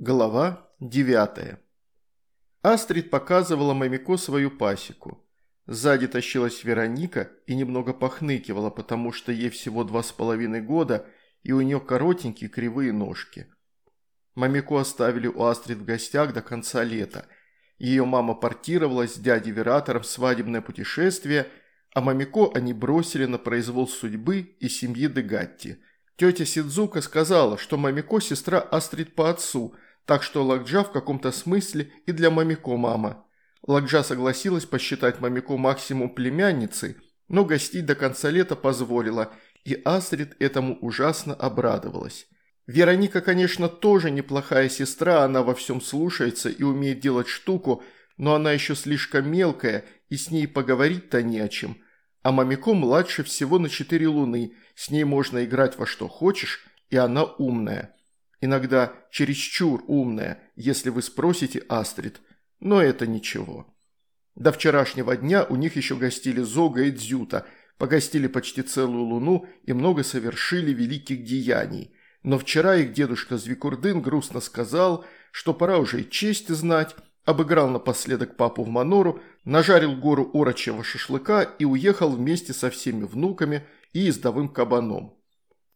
Глава 9 Астрид показывала Мамико свою пасеку. Сзади тащилась Вероника и немного похныкивала, потому что ей всего два с половиной года, и у нее коротенькие кривые ножки. Мамико оставили у Астрид в гостях до конца лета. Ее мама портировалась с дядей Вератором в свадебное путешествие, а Мамико они бросили на произвол судьбы и семьи Дегатти. Тетя Сидзука сказала, что Мамико – сестра Астрид по отцу – так что Лакджа в каком-то смысле и для Мамико мама. Лакджа согласилась посчитать Мамико максимум племянницей, но гостить до конца лета позволила, и Астрид этому ужасно обрадовалась. Вероника, конечно, тоже неплохая сестра, она во всем слушается и умеет делать штуку, но она еще слишком мелкая, и с ней поговорить-то не о чем. А Мамико младше всего на четыре луны, с ней можно играть во что хочешь, и она умная. Иногда чересчур умная, если вы спросите Астрид, но это ничего. До вчерашнего дня у них еще гостили Зога и Дзюта, погостили почти целую луну и много совершили великих деяний. Но вчера их дедушка Звикурдын грустно сказал, что пора уже и честь знать, обыграл напоследок папу в Манору, нажарил гору орочего шашлыка и уехал вместе со всеми внуками и ездовым кабаном.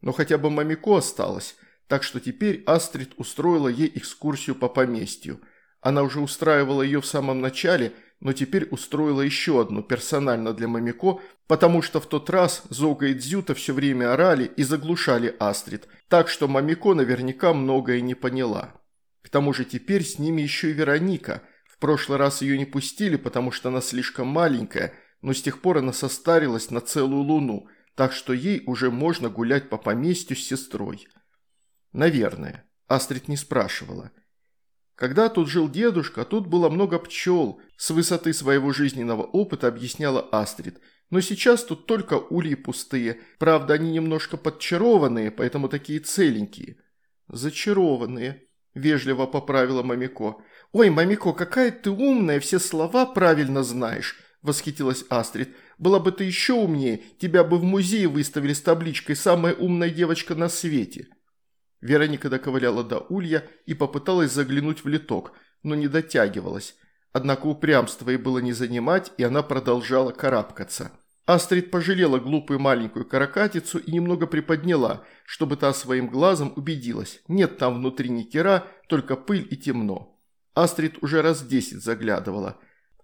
Но хотя бы Мамико осталось – так что теперь Астрид устроила ей экскурсию по поместью. Она уже устраивала ее в самом начале, но теперь устроила еще одну персонально для Мамико, потому что в тот раз Зога и Дзюта все время орали и заглушали Астрид, так что Мамико наверняка многое не поняла. К тому же теперь с ними еще и Вероника. В прошлый раз ее не пустили, потому что она слишком маленькая, но с тех пор она состарилась на целую луну, так что ей уже можно гулять по поместью с сестрой. Наверное. Астрид не спрашивала. Когда тут жил дедушка, тут было много пчел. С высоты своего жизненного опыта объясняла Астрид. Но сейчас тут только ульи пустые. Правда, они немножко подчарованные, поэтому такие целенькие. Зачарованные, вежливо поправила Мамико. «Ой, Мамико, какая ты умная, все слова правильно знаешь», – восхитилась Астрид. «Была бы ты еще умнее, тебя бы в музее выставили с табличкой «Самая умная девочка на свете». Вероника доковыляла до улья и попыталась заглянуть в литок, но не дотягивалась. Однако упрямство ей было не занимать, и она продолжала карабкаться. Астрид пожалела глупую маленькую каракатицу и немного приподняла, чтобы та своим глазом убедилась. Нет там внутри ни кера, только пыль и темно. Астрид уже раз десять заглядывала.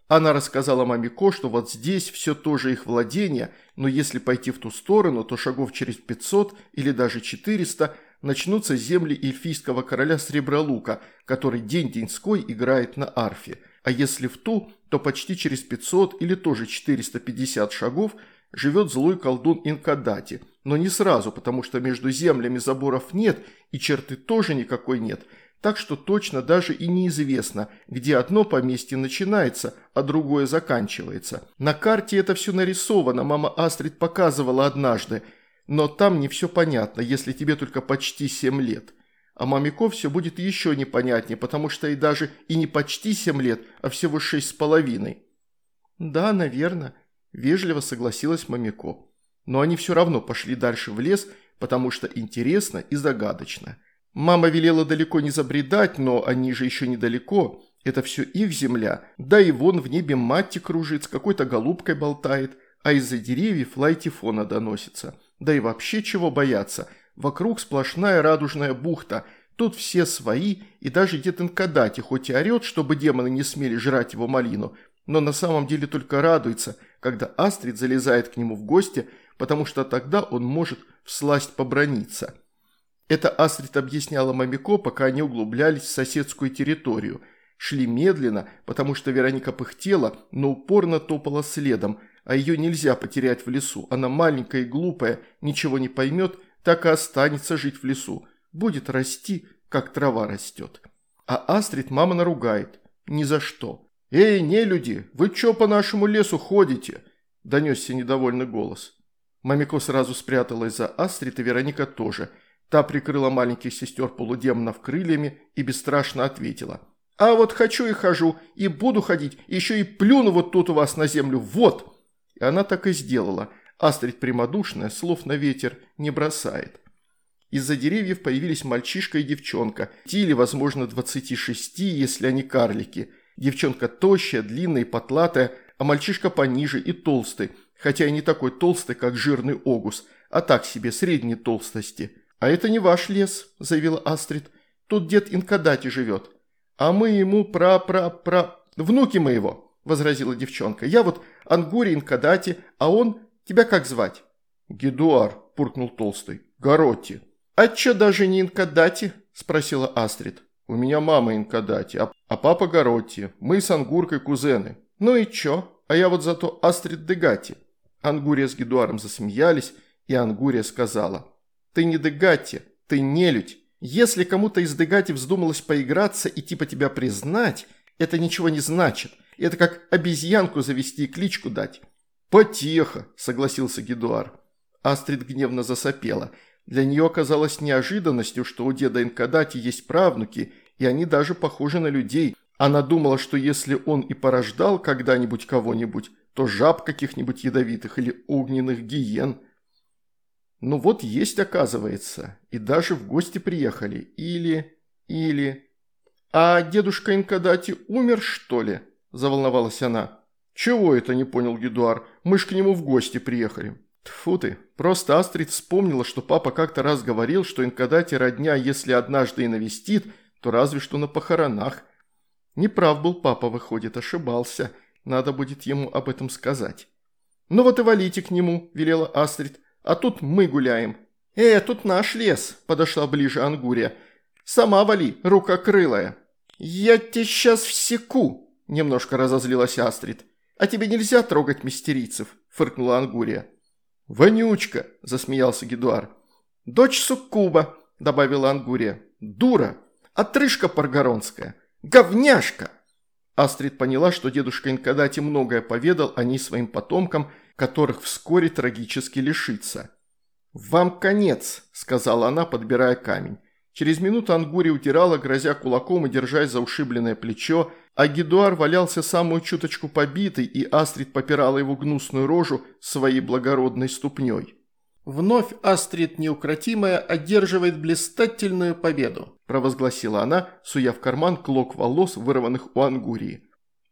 Она рассказала маме Ко, что вот здесь все тоже их владение, но если пойти в ту сторону, то шагов через 500 или даже 400 – начнутся земли эльфийского короля Сребролука, который день-деньской играет на арфе. А если в ту, то почти через 500 или тоже 450 шагов живет злой колдун Инкадати. Но не сразу, потому что между землями заборов нет и черты тоже никакой нет. Так что точно даже и неизвестно, где одно поместье начинается, а другое заканчивается. На карте это все нарисовано, мама Астрид показывала однажды – но там не все понятно, если тебе только почти семь лет. А Мамико все будет еще непонятнее, потому что и даже и не почти семь лет, а всего шесть с половиной. Да, наверное, вежливо согласилась Мамико. Но они все равно пошли дальше в лес, потому что интересно и загадочно. Мама велела далеко не забредать, но они же еще недалеко. Это все их земля. Да и вон в небе Матти кружит, с какой-то голубкой болтает, а из-за деревьев лай тифона доносится. Да и вообще чего бояться? Вокруг сплошная радужная бухта. Тут все свои, и даже дед Инкадати хоть и орет, чтобы демоны не смели жрать его малину, но на самом деле только радуется, когда Астрид залезает к нему в гости, потому что тогда он может всласть поброниться. Это Астрид объясняла Мамико, пока они углублялись в соседскую территорию. Шли медленно, потому что Вероника пыхтела, но упорно топала следом, а ее нельзя потерять в лесу. Она маленькая и глупая, ничего не поймет, так и останется жить в лесу. Будет расти, как трава растет. А Астрид мама наругает. Ни за что. «Эй, не люди, вы чё по нашему лесу ходите?» – донесся недовольный голос. Мамико сразу спряталась за Астрид, и Вероника тоже. Та прикрыла маленьких сестер полудемонов крыльями и бесстрашно ответила. «А вот хочу и хожу, и буду ходить, еще и плюну вот тут у вас на землю, вот!» И она так и сделала. Астрид прямодушная, слов на ветер не бросает. Из-за деревьев появились мальчишка и девчонка, или, возможно, 26, если они карлики. Девчонка тощая, длинная и потлатая, а мальчишка пониже и толстый, хотя и не такой толстый, как жирный огус, а так себе, средней толстости. «А это не ваш лес», – заявила Астрид. «Тут дед Инкадати живет. А мы ему пра-пра-пра... Внуки моего», – возразила девчонка. «Я вот Ангури Инкадати, а он... Тебя как звать?» «Гедуар», – пуркнул толстый. «Гаротти». «А чё даже не Инкадати?» – спросила Астрид. «У меня мама Инкадати, а, а папа Гаротти. Мы с Ангуркой кузены». «Ну и чё? А я вот зато Астрид Дегати». Ангурия с Гедуаром засмеялись, и Ангурия сказала. «Ты не Дегати, ты нелюдь. Если кому-то из Дегати вздумалось поиграться и типа тебя признать, это ничего не значит. Это как обезьянку завести и кличку дать». «Потихо», – согласился Гедуар. Астрид гневно засопела – для нее оказалось неожиданностью, что у деда Инкадати есть правнуки, и они даже похожи на людей. Она думала, что если он и порождал когда-нибудь кого-нибудь, то жаб каких-нибудь ядовитых или огненных гиен. Ну вот есть, оказывается, и даже в гости приехали. Или... или... «А дедушка Инкадати умер, что ли?» – заволновалась она. «Чего это?» – не понял Гедуар. «Мы ж к нему в гости приехали». Тфу ты, просто Астрид вспомнила, что папа как-то раз говорил, что инкадати родня, если однажды и навестит, то разве что на похоронах. Неправ был папа, выходит, ошибался. Надо будет ему об этом сказать. «Ну вот и валите к нему», – велела Астрид. «А тут мы гуляем». «Э, тут наш лес», – подошла ближе Ангурия. «Сама вали, рука крылая». «Я тебя сейчас всеку», – немножко разозлилась Астрид. «А тебе нельзя трогать мистерийцев», – фыркнула Ангурия. «Вонючка!» – засмеялся Гедуар. «Дочь Суккуба!» – добавила Ангурия. «Дура! Отрыжка паргоронская! Говняшка!» Астрид поняла, что дедушка Инкадати многое поведал о ней своим потомкам, которых вскоре трагически лишится. «Вам конец!» – сказала она, подбирая камень. Через минуту Ангурия утирала, грозя кулаком и держась за ушибленное плечо, а Гедуар валялся самую чуточку побитый, и Астрид попирала его гнусную рожу своей благородной ступней. «Вновь Астрид неукротимая одерживает блистательную победу», – провозгласила она, суя в карман клок волос, вырванных у Ангурии.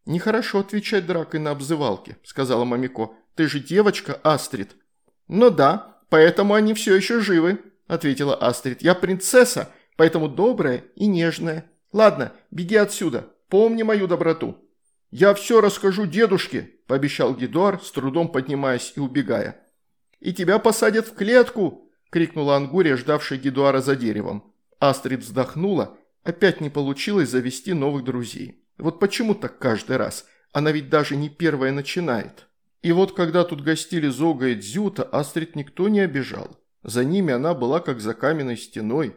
«Нехорошо отвечать дракой на обзывалки», – сказала Мамико. «Ты же девочка, Астрид». «Ну да, поэтому они все еще живы», – ответила Астрид. «Я принцесса, поэтому добрая и нежная. Ладно, беги отсюда, Помни мою доброту». «Я все расскажу дедушке», – пообещал Гидуар, с трудом поднимаясь и убегая. «И тебя посадят в клетку!» – крикнула Ангурия, ждавшая Гидуара за деревом. Астрид вздохнула. Опять не получилось завести новых друзей. Вот почему так каждый раз? Она ведь даже не первая начинает. И вот когда тут гостили Зога и Дзюта, Астрид никто не обижал. За ними она была как за каменной стеной.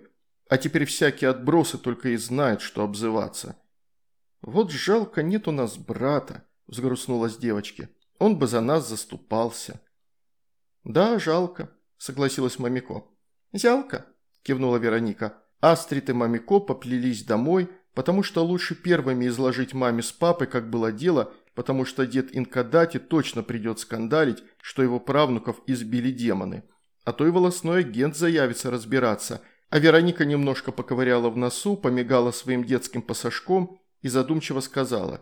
А теперь всякие отбросы только и знают, что обзываться. «Вот жалко, нет у нас брата», – взгрустнулась девочки. «Он бы за нас заступался». «Да, жалко», – согласилась Мамико. «Жалко», – кивнула Вероника. Астрид и Мамико поплелись домой, потому что лучше первыми изложить маме с папой, как было дело, потому что дед Инкадати точно придет скандалить, что его правнуков избили демоны. А то и волосной агент заявится разбираться, а Вероника немножко поковыряла в носу, помигала своим детским пасашком и задумчиво сказала.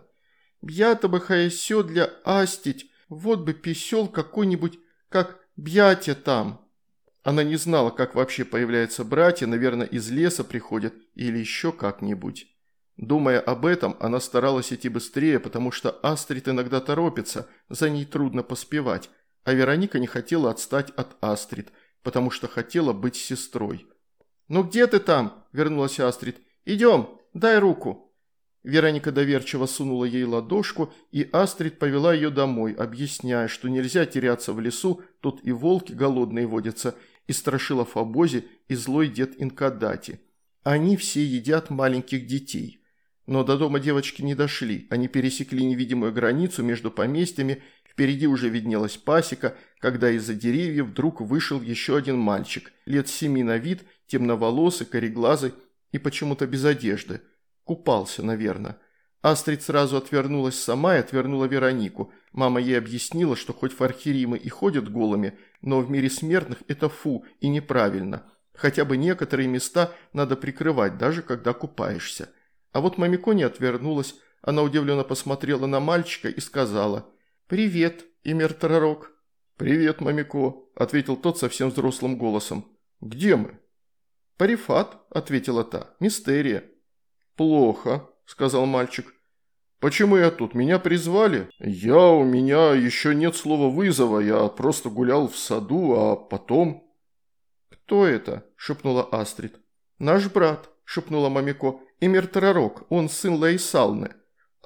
«Б'ята бы хаесё для астить, вот бы писел какой-нибудь, как бьятя там». Она не знала, как вообще появляются братья, наверное, из леса приходят или еще как-нибудь. Думая об этом, она старалась идти быстрее, потому что Астрид иногда торопится, за ней трудно поспевать, а Вероника не хотела отстать от Астрид, потому что хотела быть сестрой. «Ну где ты там?» – вернулась Астрид. «Идем, дай руку». Вероника доверчиво сунула ей ладошку, и Астрид повела ее домой, объясняя, что нельзя теряться в лесу, тут и волки голодные водятся, и Страшилов обозе, и злой дед Инкадати. Они все едят маленьких детей. Но до дома девочки не дошли, они пересекли невидимую границу между поместьями, впереди уже виднелась пасека, когда из-за деревьев вдруг вышел еще один мальчик, лет семи на вид, темноволосый, кореглазый и почему-то без одежды – Купался, наверное. Астрид сразу отвернулась сама и отвернула Веронику. Мама ей объяснила, что хоть фархиримы и ходят голыми, но в мире смертных это фу и неправильно. Хотя бы некоторые места надо прикрывать, даже когда купаешься. А вот Мамико не отвернулась, она удивленно посмотрела на мальчика и сказала «Привет, Имер Тарарок». «Привет, Мамико», – ответил тот совсем взрослым голосом. «Где мы?» «Парифат», – ответила та, – «мистерия». «Плохо», – сказал мальчик. «Почему я тут? Меня призвали?» «Я, у меня еще нет слова вызова, я просто гулял в саду, а потом...» «Кто это?» – шепнула Астрид. «Наш брат», – шепнула Мамико. «Эмир Тарарок, он сын Лаисалны».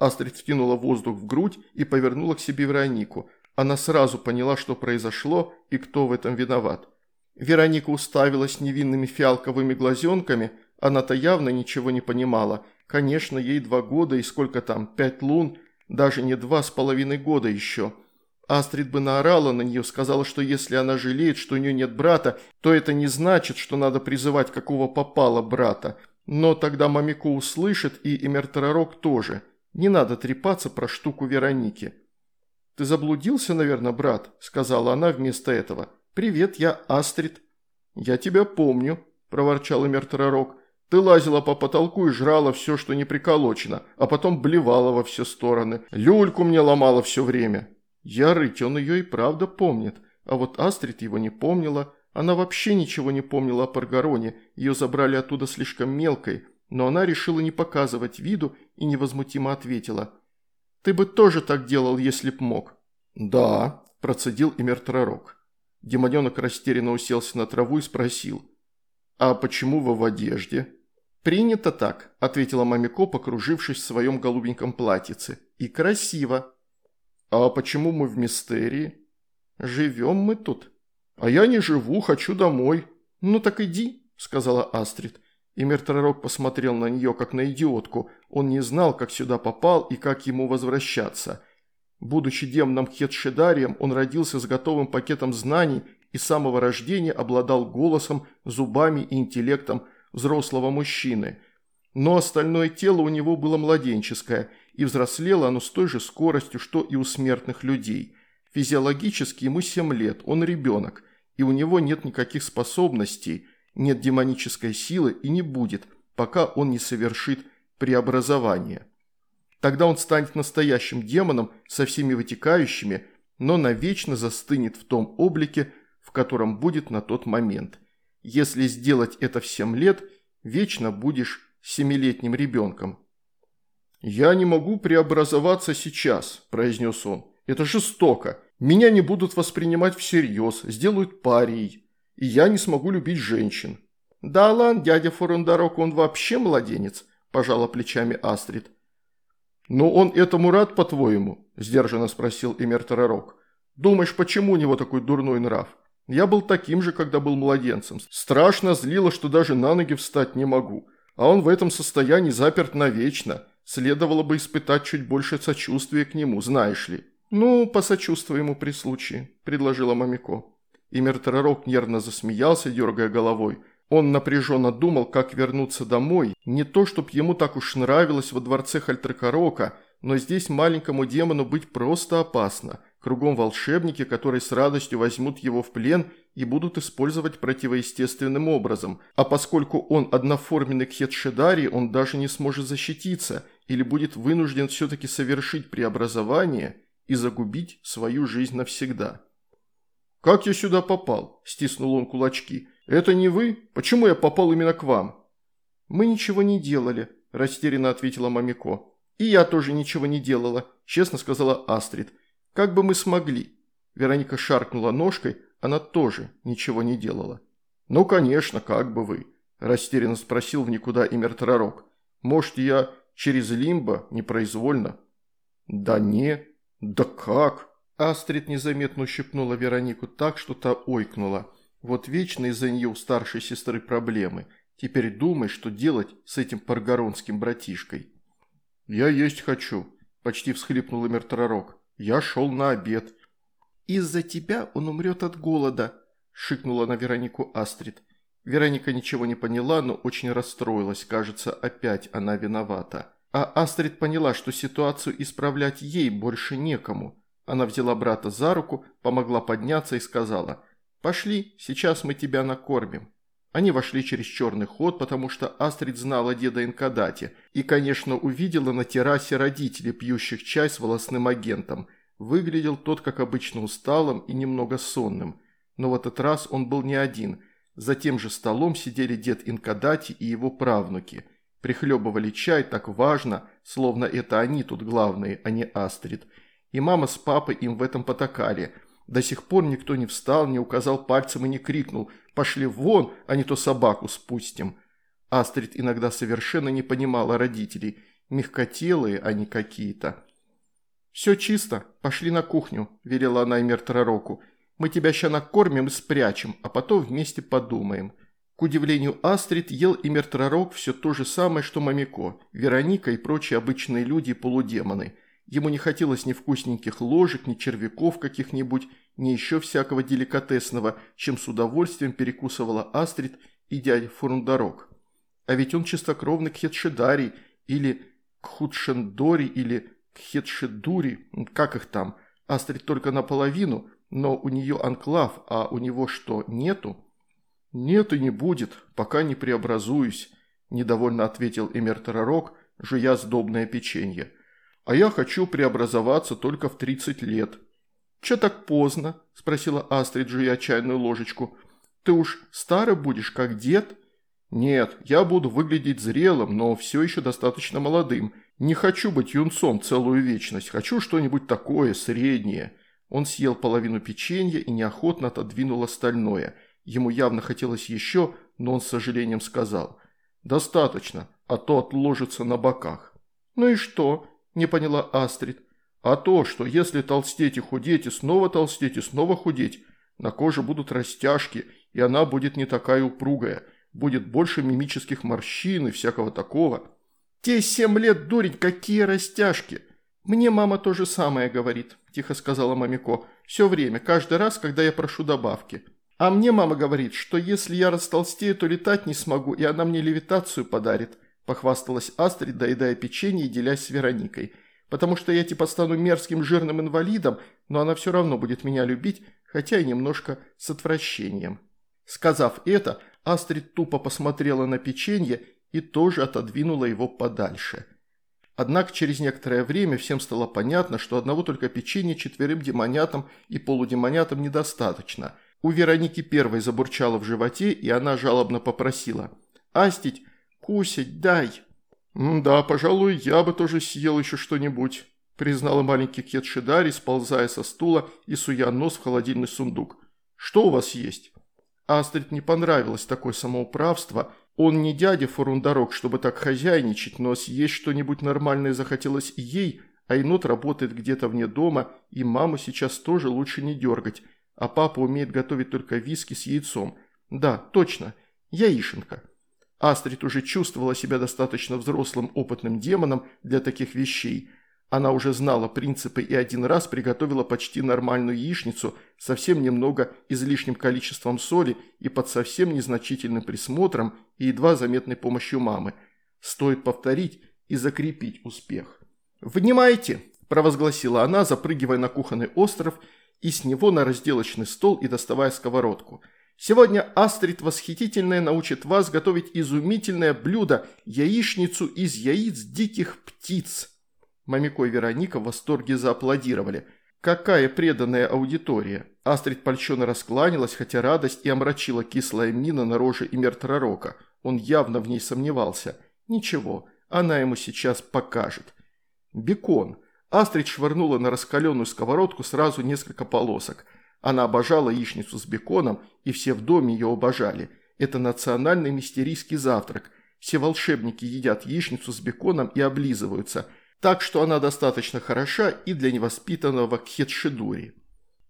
Астрид втянула воздух в грудь и повернула к себе Веронику. Она сразу поняла, что произошло и кто в этом виноват. Вероника уставилась невинными фиалковыми глазенками, она-то явно ничего не понимала. Конечно, ей два года и сколько там, пять лун, даже не два с половиной года еще. Астрид бы наорала на нее, сказала, что если она жалеет, что у нее нет брата, то это не значит, что надо призывать какого попало брата. Но тогда Мамико услышит и Эмертарарок тоже. Не надо трепаться про штуку Вероники. «Ты заблудился, наверное, брат?» – сказала она вместо этого. «Привет, я Астрид». «Я тебя помню», – проворчал Эмертарарок. «Ты лазила по потолку и жрала все, что не приколочено, а потом блевала во все стороны. Люльку мне ломала все время». Я он ее и правда помнит, а вот Астрид его не помнила. Она вообще ничего не помнила о Паргароне, ее забрали оттуда слишком мелкой, но она решила не показывать виду и невозмутимо ответила. «Ты бы тоже так делал, если б мог». «Да», – процедил Эмертророк. Демоненок растерянно уселся на траву и спросил. «А почему вы в одежде?» «Принято так», – ответила Мамико, покружившись в своем голубеньком платьице. «И красиво». «А почему мы в мистерии?» «Живем мы тут». «А я не живу, хочу домой». «Ну так иди», – сказала Астрид. И Мертророк посмотрел на нее, как на идиотку. Он не знал, как сюда попал и как ему возвращаться. Будучи демоном Хедшедарием, он родился с готовым пакетом знаний и с самого рождения обладал голосом, зубами и интеллектом взрослого мужчины. Но остальное тело у него было младенческое – и взрослело оно с той же скоростью, что и у смертных людей. Физиологически ему 7 лет, он ребенок, и у него нет никаких способностей, нет демонической силы и не будет, пока он не совершит преобразование. Тогда он станет настоящим демоном со всеми вытекающими, но навечно застынет в том облике, в котором будет на тот момент. Если сделать это в 7 лет, вечно будешь семилетним ребенком. «Я не могу преобразоваться сейчас», – произнес он. «Это жестоко. Меня не будут воспринимать всерьез, сделают парией. И я не смогу любить женщин». «Да ладно, дядя Фурундарок, он вообще младенец», – пожала плечами Астрид. «Но он этому рад, по-твоему?» – сдержанно спросил Эмер Тарарок. «Думаешь, почему у него такой дурной нрав? Я был таким же, когда был младенцем. Страшно злило, что даже на ноги встать не могу. А он в этом состоянии заперт навечно. Следовало бы испытать чуть больше сочувствия к нему, знаешь ли. Ну, посочувствуй ему при случае, предложила Мамико. И Мертаророк нервно засмеялся, дергая головой. Он напряженно думал, как вернуться домой. Не то, чтоб ему так уж нравилось во дворце Хальтракарока, но здесь маленькому демону быть просто опасно. Кругом волшебники, которые с радостью возьмут его в плен и будут использовать противоестественным образом. А поскольку он одноформенный кхетшедари, он даже не сможет защититься или будет вынужден все-таки совершить преобразование и загубить свою жизнь навсегда. «Как я сюда попал?» – стиснул он кулачки. «Это не вы? Почему я попал именно к вам?» «Мы ничего не делали», – растерянно ответила Мамико. «И я тоже ничего не делала», – честно сказала Астрид. «Как бы мы смогли?» Вероника шаркнула ножкой, она тоже ничего не делала. «Ну, конечно, как бы вы?» – растерянно спросил в никуда Имертророк. «Может, я через лимбо непроизвольно?» «Да не. Да как?» Астрид незаметно ущипнула Веронику так, что та ойкнула. Вот вечно из-за нее у старшей сестры проблемы. Теперь думай, что делать с этим паргоронским братишкой. «Я есть хочу», – почти всхлипнул Эмертророк. «Я шел на обед. «Из-за тебя он умрет от голода», – шикнула на Веронику Астрид. Вероника ничего не поняла, но очень расстроилась. Кажется, опять она виновата. А Астрид поняла, что ситуацию исправлять ей больше некому. Она взяла брата за руку, помогла подняться и сказала «Пошли, сейчас мы тебя накормим». Они вошли через черный ход, потому что Астрид знала деда Инкадати и, конечно, увидела на террасе родителей, пьющих чай с волосным агентом. Выглядел тот, как обычно, усталым и немного сонным. Но в этот раз он был не один. За тем же столом сидели дед Инкадати и его правнуки. Прихлебывали чай так важно, словно это они тут главные, а не Астрид. И мама с папой им в этом потакали – до сих пор никто не встал, не указал пальцем и не крикнул «Пошли вон, а не то собаку спустим». Астрид иногда совершенно не понимала родителей. Мягкотелые они какие-то. «Все чисто, пошли на кухню», – велела она Тророку. «Мы тебя ща накормим и спрячем, а потом вместе подумаем». К удивлению Астрид ел Тророк все то же самое, что Мамико, Вероника и прочие обычные люди-полудемоны – Ему не хотелось ни вкусненьких ложек, ни червяков каких-нибудь, ни еще всякого деликатесного, чем с удовольствием перекусывала Астрид и дядя Фурундарок. А ведь он чистокровный Кхетшедарий, или Кхудшендори, или Кхетшедури, как их там. Астрид только наполовину, но у нее анклав, а у него что, нету? «Нет и не будет, пока не преобразуюсь», – недовольно ответил Эмер Тарарок, жуя сдобное печенье а я хочу преобразоваться только в 30 лет». «Чё так поздно?» – спросила Астрид, жуя чайную ложечку. «Ты уж старый будешь, как дед?» «Нет, я буду выглядеть зрелым, но все еще достаточно молодым. Не хочу быть юнцом целую вечность, хочу что-нибудь такое, среднее». Он съел половину печенья и неохотно отодвинул остальное. Ему явно хотелось еще, но он с сожалением сказал. «Достаточно, а то отложится на боках». «Ну и что?» – не поняла Астрид. «А то, что если толстеть и худеть, и снова толстеть, и снова худеть, на коже будут растяжки, и она будет не такая упругая, будет больше мимических морщин и всякого такого». «Те семь лет, дурень, какие растяжки!» «Мне мама то же самое говорит», – тихо сказала Мамико. «Все время, каждый раз, когда я прошу добавки. А мне мама говорит, что если я растолстею, то летать не смогу, и она мне левитацию подарит. – похвасталась Астрид, доедая печенье и делясь с Вероникой. «Потому что я типа стану мерзким жирным инвалидом, но она все равно будет меня любить, хотя и немножко с отвращением». Сказав это, Астрид тупо посмотрела на печенье и тоже отодвинула его подальше. Однако через некоторое время всем стало понятно, что одного только печенья четверым демонятам и полудемонятам недостаточно. У Вероники первой забурчало в животе, и она жалобно попросила «Астить, «Кусить дай!» «Да, пожалуй, я бы тоже съел еще что-нибудь», – признала маленький кет Шидари, сползая со стула и суя нос в холодильный сундук. «Что у вас есть?» Астрид не понравилось такое самоуправство. Он не дядя Фурундарок, чтобы так хозяйничать, но съесть что-нибудь нормальное захотелось ей, а енот работает где-то вне дома, и маму сейчас тоже лучше не дергать, а папа умеет готовить только виски с яйцом. Да, точно, яишенка. Астрид уже чувствовала себя достаточно взрослым опытным демоном для таких вещей. Она уже знала принципы и один раз приготовила почти нормальную яичницу, совсем немного излишним количеством соли и под совсем незначительным присмотром и едва заметной помощью мамы. Стоит повторить и закрепить успех. «Внимайте!» – провозгласила она, запрыгивая на кухонный остров и с него на разделочный стол и доставая сковородку – Сегодня Астрид Восхитительная научит вас готовить изумительное блюдо – яичницу из яиц диких птиц». Мамико и Вероника в восторге зааплодировали. Какая преданная аудитория! Астрид польщенно раскланялась, хотя радость и омрачила кислая мина на роже и. Он явно в ней сомневался. Ничего, она ему сейчас покажет. Бекон. Астрид швырнула на раскаленную сковородку сразу несколько полосок – она обожала яичницу с беконом, и все в доме ее обожали. Это национальный мистерийский завтрак. Все волшебники едят яичницу с беконом и облизываются, так что она достаточно хороша и для невоспитанного кхетшидури.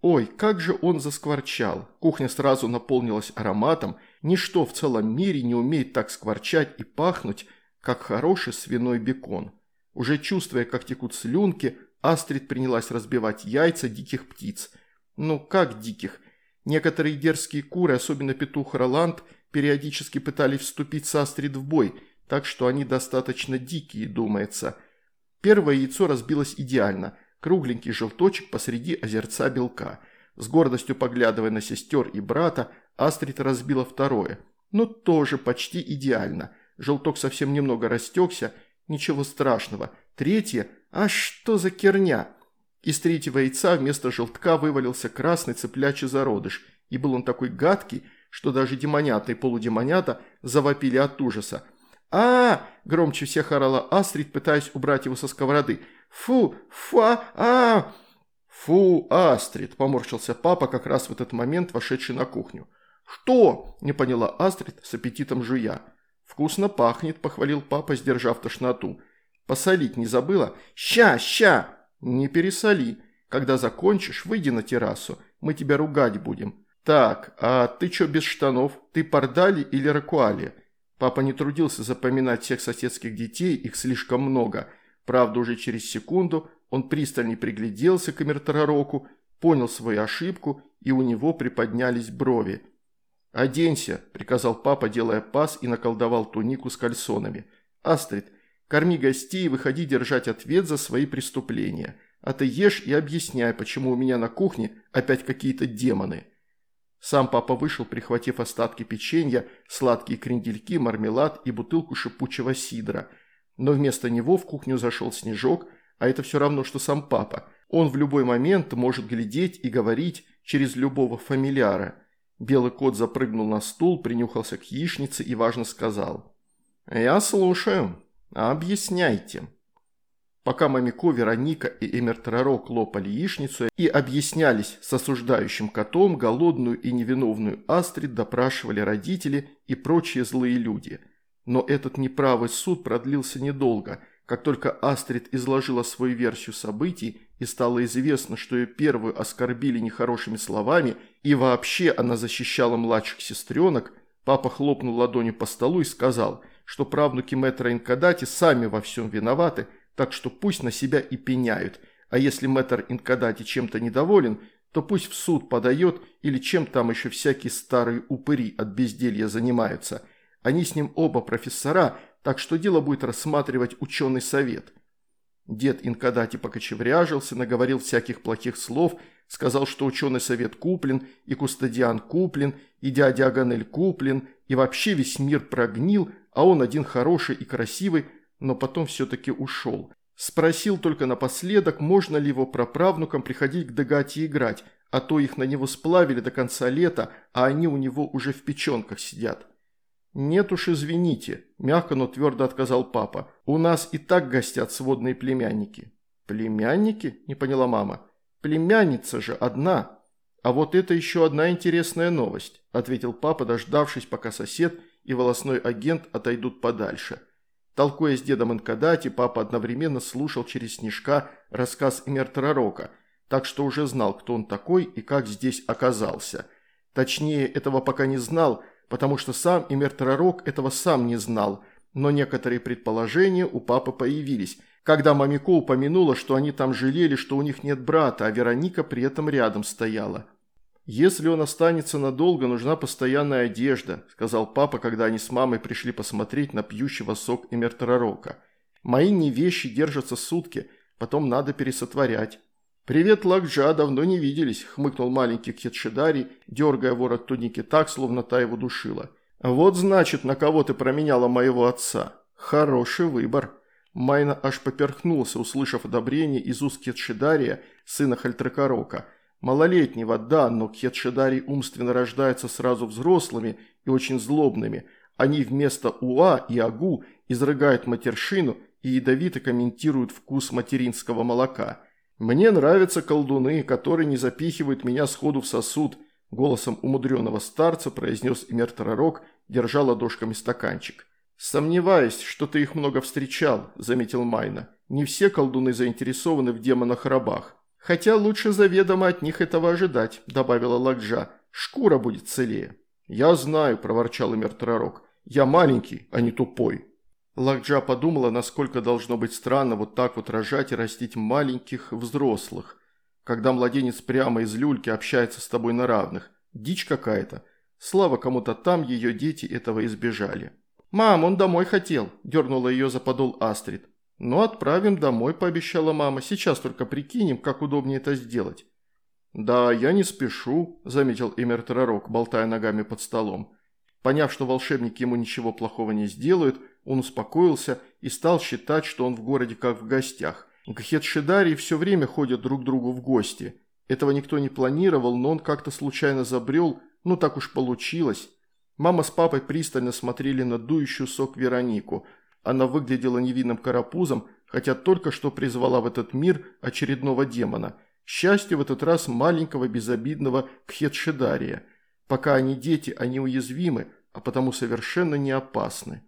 Ой, как же он заскворчал. Кухня сразу наполнилась ароматом. Ничто в целом мире не умеет так скворчать и пахнуть, как хороший свиной бекон. Уже чувствуя, как текут слюнки, Астрид принялась разбивать яйца диких птиц – ну, как диких? Некоторые дерзкие куры, особенно петух Роланд, периодически пытались вступить с Астрид в бой, так что они достаточно дикие, думается. Первое яйцо разбилось идеально, кругленький желточек посреди озерца белка. С гордостью поглядывая на сестер и брата, Астрид разбила второе. но тоже почти идеально. Желток совсем немного растекся, ничего страшного. Третье, а что за керня? Из третьего яйца вместо желтка вывалился красный цыплячий зародыш, и был он такой гадкий, что даже демонята и полудемонята завопили от ужаса. а, громче всех орала Астрид, пытаясь убрать его со сковороды. «Фу! Фа! а «Фу, Астрид!» – поморщился папа, как раз в этот момент вошедший на кухню. «Что?» – не поняла Астрид, с аппетитом жуя. «Вкусно пахнет», – похвалил папа, сдержав тошноту. «Посолить не забыла?» «Ща, ща!» «Не пересоли. Когда закончишь, выйди на террасу. Мы тебя ругать будем. Так, а ты чё без штанов? Ты пардали или ракуали?» Папа не трудился запоминать всех соседских детей, их слишком много. Правда, уже через секунду он пристально пригляделся к Эмертарароку, понял свою ошибку, и у него приподнялись брови. «Оденься», – приказал папа, делая пас и наколдовал тунику с кальсонами. «Астрид, корми гостей и выходи держать ответ за свои преступления. А ты ешь и объясняй, почему у меня на кухне опять какие-то демоны». Сам папа вышел, прихватив остатки печенья, сладкие крендельки, мармелад и бутылку шипучего сидра. Но вместо него в кухню зашел Снежок, а это все равно, что сам папа. Он в любой момент может глядеть и говорить через любого фамильяра – Белый кот запрыгнул на стул, принюхался к яичнице и важно сказал. «Я слушаю. Объясняйте». Пока Мамико, Вероника и Эмертарарок лопали яичницу и объяснялись с осуждающим котом, голодную и невиновную Астрид допрашивали родители и прочие злые люди. Но этот неправый суд продлился недолго – как только Астрид изложила свою версию событий и стало известно, что ее первую оскорбили нехорошими словами и вообще она защищала младших сестренок, папа хлопнул ладонью по столу и сказал, что правнуки мэтра Инкадати сами во всем виноваты, так что пусть на себя и пеняют, а если мэтр Инкадати чем-то недоволен, то пусть в суд подает или чем там еще всякие старые упыри от безделья занимаются. Они с ним оба профессора, так что дело будет рассматривать ученый совет. Дед Инкадати покочевряжился, наговорил всяких плохих слов, сказал, что ученый совет куплен, и Кустадиан куплен, и дядя Аганель куплен, и вообще весь мир прогнил, а он один хороший и красивый, но потом все-таки ушел. Спросил только напоследок, можно ли его праправнукам приходить к Дагате играть, а то их на него сплавили до конца лета, а они у него уже в печенках сидят. «Нет уж, извините», – мягко, но твердо отказал папа. «У нас и так гостят сводные племянники». «Племянники?» – не поняла мама. «Племянница же одна». «А вот это еще одна интересная новость», – ответил папа, дождавшись, пока сосед и волосной агент отойдут подальше. Толкуя с дедом Инкадати, папа одновременно слушал через снежка рассказ Эмертрарока, так что уже знал, кто он такой и как здесь оказался. Точнее, этого пока не знал – потому что сам Эмер Тарарок этого сам не знал, но некоторые предположения у папы появились, когда Мамико упомянула, что они там жалели, что у них нет брата, а Вероника при этом рядом стояла. «Если он останется надолго, нужна постоянная одежда», – сказал папа, когда они с мамой пришли посмотреть на пьющего сок Эмертарарока. «Мои не вещи держатся сутки, потом надо пересотворять». «Привет, Лакджа, давно не виделись», – хмыкнул маленький Кхетшидари, дергая ворот туники так, словно та его душила. «Вот значит, на кого ты променяла моего отца. Хороший выбор». Майна аж поперхнулся, услышав одобрение из уст Кхетшидария, сына Хальтракарока. Малолетнего, да, но Кхетшидари умственно рождаются сразу взрослыми и очень злобными. Они вместо «уа» и «агу» изрыгают матершину и ядовито комментируют вкус материнского молока – «Мне нравятся колдуны, которые не запихивают меня сходу в сосуд», голосом умудренного старца произнес Эмертарарок, держа ладошками стаканчик. «Сомневаюсь, что ты их много встречал», – заметил Майна. «Не все колдуны заинтересованы в демонах-рабах. Хотя лучше заведомо от них этого ожидать», – добавила Ладжа. «Шкура будет целее». «Я знаю», – проворчал Эмертарарок. «Я маленький, а не тупой». Лакджа подумала, насколько должно быть странно вот так вот рожать и растить маленьких взрослых, когда младенец прямо из люльки общается с тобой на равных. Дичь какая-то. Слава кому-то там, ее дети этого избежали. «Мам, он домой хотел», – дернула ее за подол Астрид. «Ну, отправим домой», – пообещала мама. «Сейчас только прикинем, как удобнее это сделать». «Да, я не спешу», – заметил Эмер Тарарок, болтая ногами под столом. Поняв, что волшебники ему ничего плохого не сделают, он успокоился и стал считать, что он в городе как в гостях. К Хедшидарии все время ходят друг к другу в гости. Этого никто не планировал, но он как-то случайно забрел, ну так уж получилось. Мама с папой пристально смотрели на дующую сок Веронику. Она выглядела невинным карапузом, хотя только что призвала в этот мир очередного демона. Счастье в этот раз маленького безобидного Кхетшедария. Пока они дети, они уязвимы, а потому совершенно не опасны.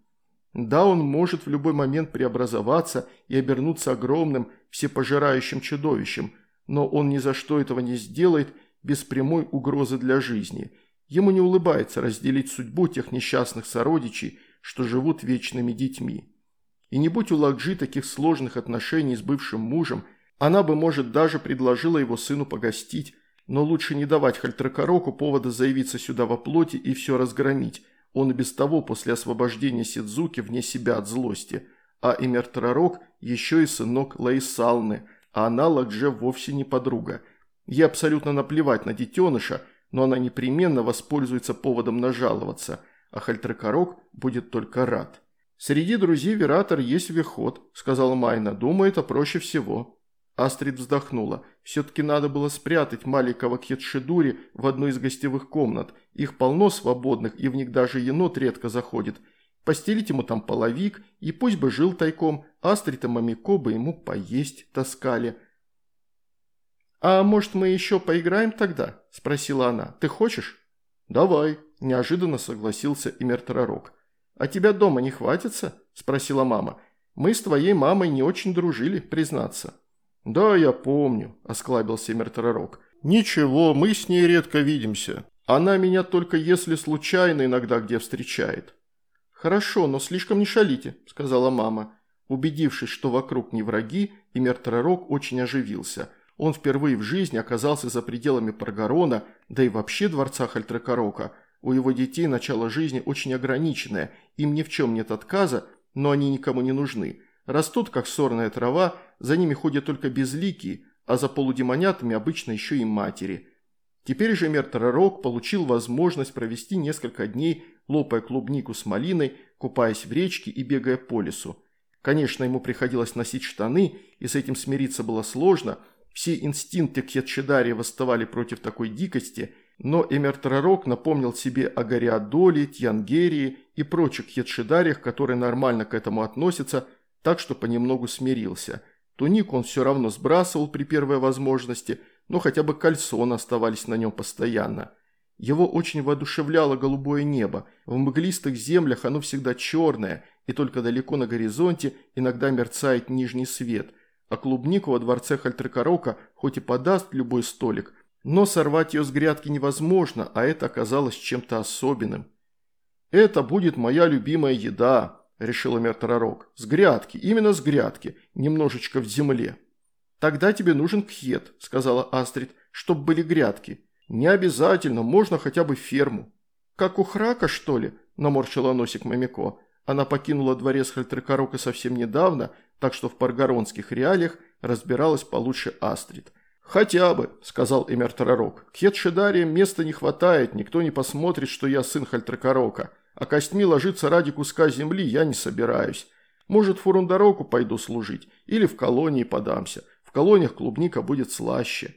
Да, он может в любой момент преобразоваться и обернуться огромным, всепожирающим чудовищем, но он ни за что этого не сделает без прямой угрозы для жизни. Ему не улыбается разделить судьбу тех несчастных сородичей, что живут вечными детьми. И не будь у Лакджи таких сложных отношений с бывшим мужем, она бы, может, даже предложила его сыну погостить, но лучше не давать Хальтракороку повода заявиться сюда во плоти и все разгромить. Он и без того после освобождения Сидзуки вне себя от злости. А Эмертарарок еще и сынок Лаисалны, а она Лакдже вовсе не подруга. Ей абсолютно наплевать на детеныша, но она непременно воспользуется поводом нажаловаться, а Хальтракорок будет только рад. «Среди друзей Вератор есть Вихот», – сказала Майна. «Думаю, это проще всего». Астрид вздохнула. Все-таки надо было спрятать маленького Кхетшидури в одну из гостевых комнат. Их полно свободных, и в них даже енот редко заходит. Постелить ему там половик, и пусть бы жил тайком, Астрид и Мамико бы ему поесть таскали. «А может, мы еще поиграем тогда?» – спросила она. «Ты хочешь?» «Давай», – неожиданно согласился Имертророк. «А тебя дома не хватится?» – спросила мама. «Мы с твоей мамой не очень дружили, признаться». «Да, я помню», – осклабился Мерторорок. «Ничего, мы с ней редко видимся. Она меня только если случайно иногда где встречает». «Хорошо, но слишком не шалите», – сказала мама. Убедившись, что вокруг не враги, и Мерторорок очень оживился. Он впервые в жизни оказался за пределами Паргарона, да и вообще дворца Хальтракорока. У его детей начало жизни очень ограниченное, им ни в чем нет отказа, но они никому не нужны. Растут, как сорная трава, за ними ходят только безликие, а за полудемонятами обычно еще и матери. Теперь же Мертаророк получил возможность провести несколько дней, лопая клубнику с малиной, купаясь в речке и бегая по лесу. Конечно, ему приходилось носить штаны, и с этим смириться было сложно. Все инстинкты Кхетшидари восставали против такой дикости, но Эмертаророк напомнил себе о Гориадоле, Тьянгерии и прочих Кхетшидариях, которые нормально к этому относятся, так что понемногу смирился – Тунику он все равно сбрасывал при первой возможности, но хотя бы кальсон оставались на нем постоянно. Его очень воодушевляло голубое небо. В мглистых землях оно всегда черное, и только далеко на горизонте иногда мерцает нижний свет. А клубнику во дворце Хальтрекорока хоть и подаст любой столик, но сорвать ее с грядки невозможно, а это оказалось чем-то особенным. «Это будет моя любимая еда», – решила Мерторорок. «С грядки, именно с грядки, немножечко в земле». «Тогда тебе нужен кхет», – сказала Астрид, – «чтоб были грядки». «Не обязательно, можно хотя бы ферму». «Как у Храка, что ли?» – наморщила носик Мамико. Она покинула дворец Хальтрекорока совсем недавно, так что в паргоронских реалиях разбиралась получше Астрид. «Хотя бы», – сказал Эмер Тарарок. «Кхет Шедаре места не хватает, никто не посмотрит, что я сын Хальтрекорока а костьми ложиться ради куска земли я не собираюсь. Может, Фурундароку пойду служить, или в колонии подамся. В колониях клубника будет слаще.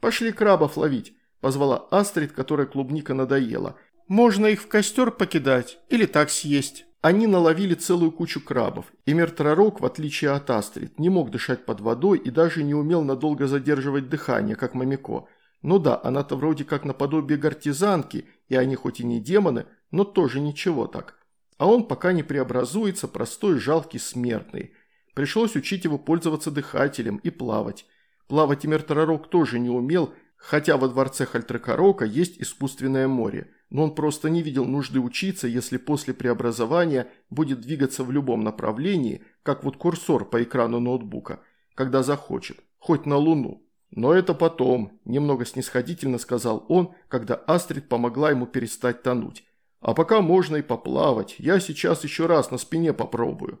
«Пошли крабов ловить», – позвала Астрид, которая клубника надоела. «Можно их в костер покидать или так съесть». Они наловили целую кучу крабов, и Мертророк, в отличие от Астрид, не мог дышать под водой и даже не умел надолго задерживать дыхание, как Мамико. Ну да, она-то вроде как наподобие гортизанки, и они хоть и не демоны, но тоже ничего так. А он пока не преобразуется, простой жалкий смертный. Пришлось учить его пользоваться дыхателем и плавать. Плавать Мертаророк тоже не умел, хотя во дворце Хальтракарока есть искусственное море, но он просто не видел нужды учиться, если после преобразования будет двигаться в любом направлении, как вот курсор по экрану ноутбука, когда захочет, хоть на Луну. «Но это потом», – немного снисходительно сказал он, когда Астрид помогла ему перестать тонуть. А пока можно и поплавать. Я сейчас еще раз на спине попробую».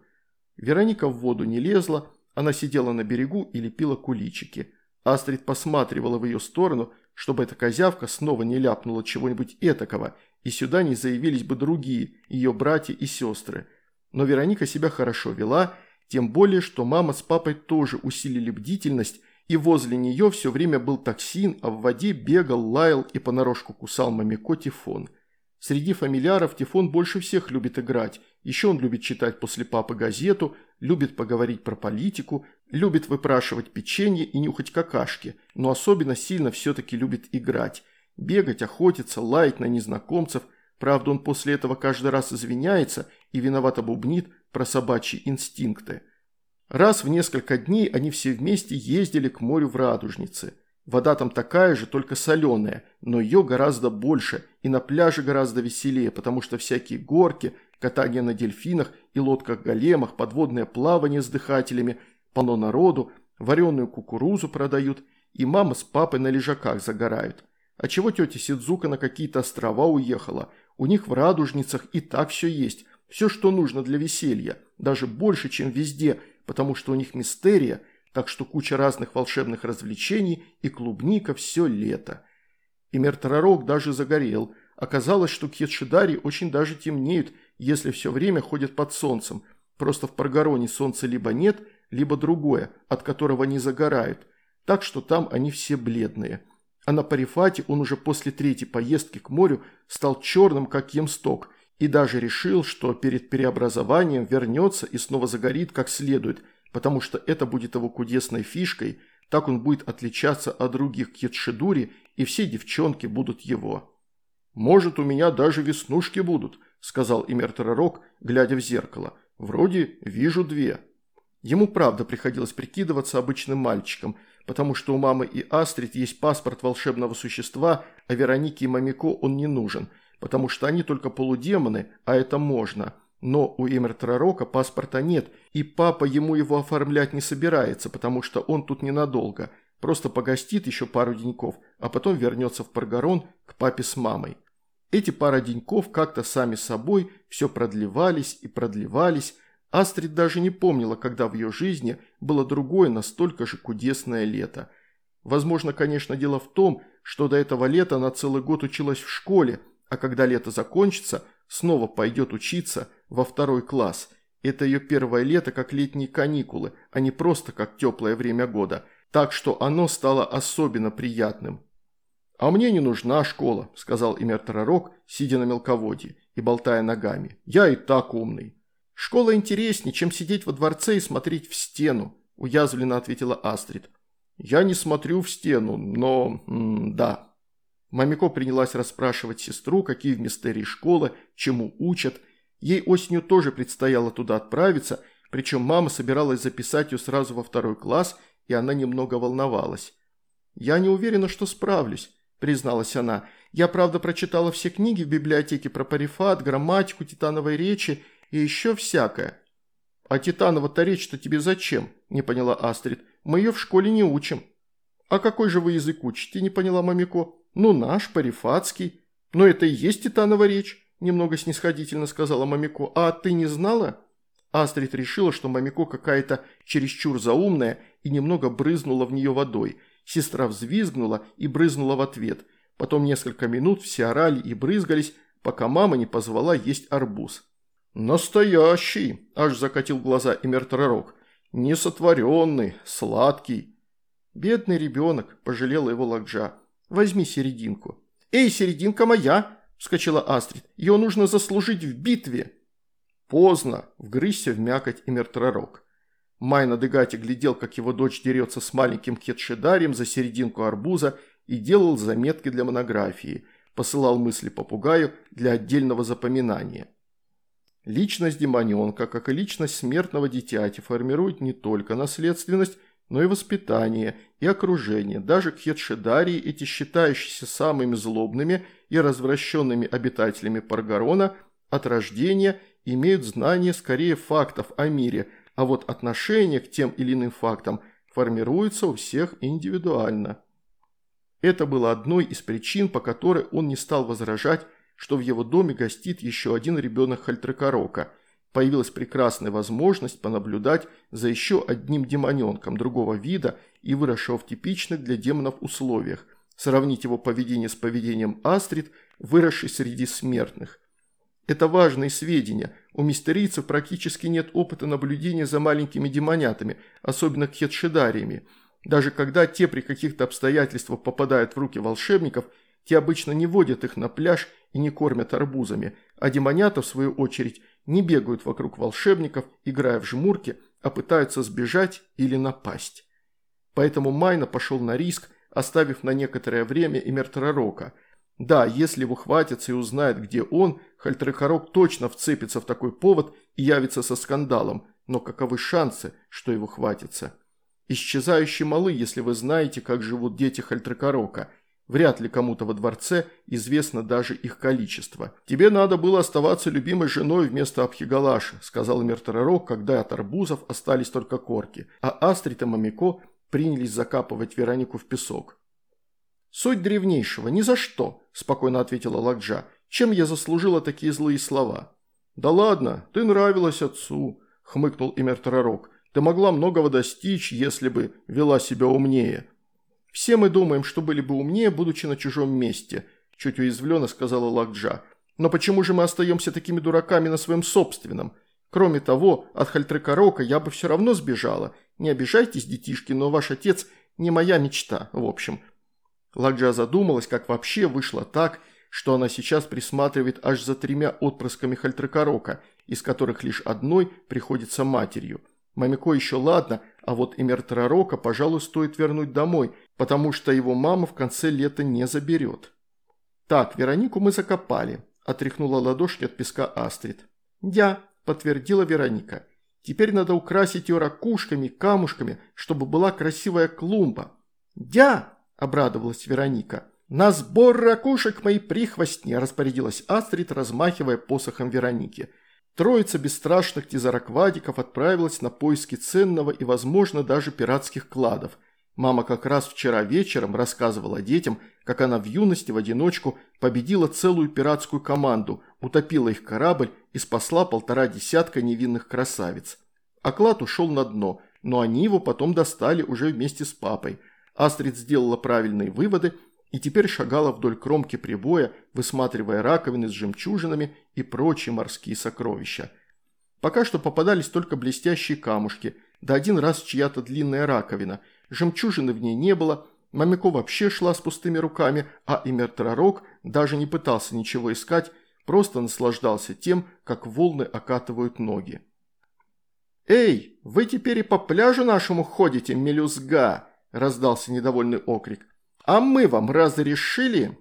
Вероника в воду не лезла, она сидела на берегу и лепила куличики. Астрид посматривала в ее сторону, чтобы эта козявка снова не ляпнула чего-нибудь этакого, и сюда не заявились бы другие, ее братья и сестры. Но Вероника себя хорошо вела, тем более, что мама с папой тоже усилили бдительность, и возле нее все время был токсин, а в воде бегал, лаял и понарошку кусал Мамико Тифон. Среди фамильяров Тифон больше всех любит играть, еще он любит читать после папы газету, любит поговорить про политику, любит выпрашивать печенье и нюхать какашки, но особенно сильно все-таки любит играть. Бегать, охотиться, лаять на незнакомцев. Правда, он после этого каждый раз извиняется и виновато бубнит про собачьи инстинкты. Раз в несколько дней они все вместе ездили к морю в Радужнице. Вода там такая же, только соленая, но ее гораздо больше, и на пляже гораздо веселее, потому что всякие горки, катание на дельфинах и лодках-големах, подводное плавание с дыхателями, полно народу, вареную кукурузу продают, и мама с папой на лежаках загорают. А чего тетя Сидзука на какие-то острова уехала? У них в Радужницах и так все есть, все, что нужно для веселья, даже больше, чем везде, потому что у них мистерия, так что куча разных волшебных развлечений и клубника все лето. И Мертаророг даже загорел. Оказалось, что кьетшидари очень даже темнеют, если все время ходят под солнцем. Просто в Паргароне солнца либо нет, либо другое, от которого не загорают. Так что там они все бледные. А на Парифате он уже после третьей поездки к морю стал черным, как емсток, и даже решил, что перед переобразованием вернется и снова загорит как следует, потому что это будет его кудесной фишкой, так он будет отличаться от других Кьетшидури, и все девчонки будут его. «Может, у меня даже веснушки будут», – сказал Имертеророк, глядя в зеркало. «Вроде вижу две». Ему правда приходилось прикидываться обычным мальчиком, потому что у мамы и Астрид есть паспорт волшебного существа, а Веронике и Мамико он не нужен – потому что они только полудемоны, а это можно. Но у Эмертрарока паспорта нет, и папа ему его оформлять не собирается, потому что он тут ненадолго. Просто погостит еще пару деньков, а потом вернется в Паргарон к папе с мамой. Эти пара деньков как-то сами собой все продлевались и продлевались. Астрид даже не помнила, когда в ее жизни было другое настолько же кудесное лето. Возможно, конечно, дело в том, что до этого лета она целый год училась в школе – а когда лето закончится, снова пойдет учиться во второй класс. Это ее первое лето как летние каникулы, а не просто как теплое время года, так что оно стало особенно приятным. «А мне не нужна школа», – сказал Имертаророк, сидя на мелководье и болтая ногами. «Я и так умный». «Школа интереснее, чем сидеть во дворце и смотреть в стену», – уязвленно ответила Астрид. «Я не смотрю в стену, но... М да». Мамико принялась расспрашивать сестру, какие в мистерии школы, чему учат. Ей осенью тоже предстояло туда отправиться, причем мама собиралась записать ее сразу во второй класс, и она немного волновалась. «Я не уверена, что справлюсь», – призналась она. «Я, правда, прочитала все книги в библиотеке про парифат, грамматику, титановой речи и еще всякое». «А титанова-то речь-то тебе зачем?» – не поняла Астрид. «Мы ее в школе не учим». «А какой же вы язык учите?» – не поняла Мамико. «Ну, наш, парифатский. Но это и есть титанова речь», – немного снисходительно сказала Мамико. «А ты не знала?» Астрид решила, что Мамико какая-то чересчур заумная и немного брызнула в нее водой. Сестра взвизгнула и брызнула в ответ. Потом несколько минут все орали и брызгались, пока мама не позвала есть арбуз. «Настоящий!» – аж закатил глаза Эмертророк. «Несотворенный, сладкий». «Бедный ребенок», – пожалела его Лакджа. Возьми серединку». «Эй, серединка моя!» – вскочила Астрид. «Ее нужно заслужить в битве!» Поздно, вгрызся в мякоть и мертворок. Майна Дегати глядел, как его дочь дерется с маленьким хедшедарием за серединку арбуза и делал заметки для монографии, посылал мысли попугаю для отдельного запоминания. Личность демоненка, как и личность смертного дитяти, формирует не только наследственность, но и воспитание, и окружение. Даже кхетшедарии, эти считающиеся самыми злобными и развращенными обитателями Паргарона, от рождения имеют знание скорее фактов о мире, а вот отношение к тем или иным фактам формируется у всех индивидуально. Это было одной из причин, по которой он не стал возражать, что в его доме гостит еще один ребенок Хальтрекорока – появилась прекрасная возможность понаблюдать за еще одним демоненком другого вида и выросшего в типичных для демонов условиях. Сравнить его поведение с поведением Астрид, выросшей среди смертных. Это важные сведения. У мистерийцев практически нет опыта наблюдения за маленькими демонятами, особенно хедшедариями. Даже когда те при каких-то обстоятельствах попадают в руки волшебников, те обычно не водят их на пляж и не кормят арбузами, а демонята, в свою очередь, не бегают вокруг волшебников, играя в жмурки, а пытаются сбежать или напасть. Поэтому Майна пошел на риск, оставив на некоторое время и Мертрарока. Да, если его хватится и узнает, где он, Хальтрехорок точно вцепится в такой повод и явится со скандалом, но каковы шансы, что его хватится? Исчезающие малы, если вы знаете, как живут дети Хальтрекорока. Вряд ли кому-то во дворце известно даже их количество. «Тебе надо было оставаться любимой женой вместо Абхигалаши», сказал Мертаророк, когда от арбузов остались только корки, а Астрид и Мамико принялись закапывать Веронику в песок. «Суть древнейшего, ни за что», – спокойно ответила Лакджа. «Чем я заслужила такие злые слова?» «Да ладно, ты нравилась отцу», – хмыкнул Имертаророк. «Ты могла многого достичь, если бы вела себя умнее». «Все мы думаем, что были бы умнее, будучи на чужом месте», – чуть уязвленно сказала Лакджа. «Но почему же мы остаемся такими дураками на своем собственном? Кроме того, от Хальтрекорока я бы все равно сбежала. Не обижайтесь, детишки, но ваш отец не моя мечта, в общем». Ладжа задумалась, как вообще вышло так, что она сейчас присматривает аж за тремя отпрысками Хальтрекорока, из которых лишь одной приходится матерью. Мамико еще ладно, а вот Эмертрарока, пожалуй, стоит вернуть домой, потому что его мама в конце лета не заберет. «Так, Веронику мы закопали», – отряхнула ладошки от песка Астрид. «Я», – подтвердила Вероника. «Теперь надо украсить ее ракушками, камушками, чтобы была красивая клумба». «Я!» – обрадовалась Вероника. «На сбор ракушек мои прихвостни!» – распорядилась Астрид, размахивая посохом Вероники. Троица бесстрашных тизараквадиков отправилась на поиски ценного и, возможно, даже пиратских кладов. Мама как раз вчера вечером рассказывала детям, как она в юности в одиночку победила целую пиратскую команду, утопила их корабль и спасла полтора десятка невинных красавиц. Оклад ушел на дно, но они его потом достали уже вместе с папой. Астрид сделала правильные выводы и теперь шагала вдоль кромки прибоя, высматривая раковины с жемчужинами и прочие морские сокровища. Пока что попадались только блестящие камушки, да один раз чья-то длинная раковина. Жемчужины в ней не было, Мамико вообще шла с пустыми руками, а Имертрарок даже не пытался ничего искать, просто наслаждался тем, как волны окатывают ноги. «Эй, вы теперь и по пляжу нашему ходите, мелюзга!» – раздался недовольный окрик. «А мы вам разрешили?»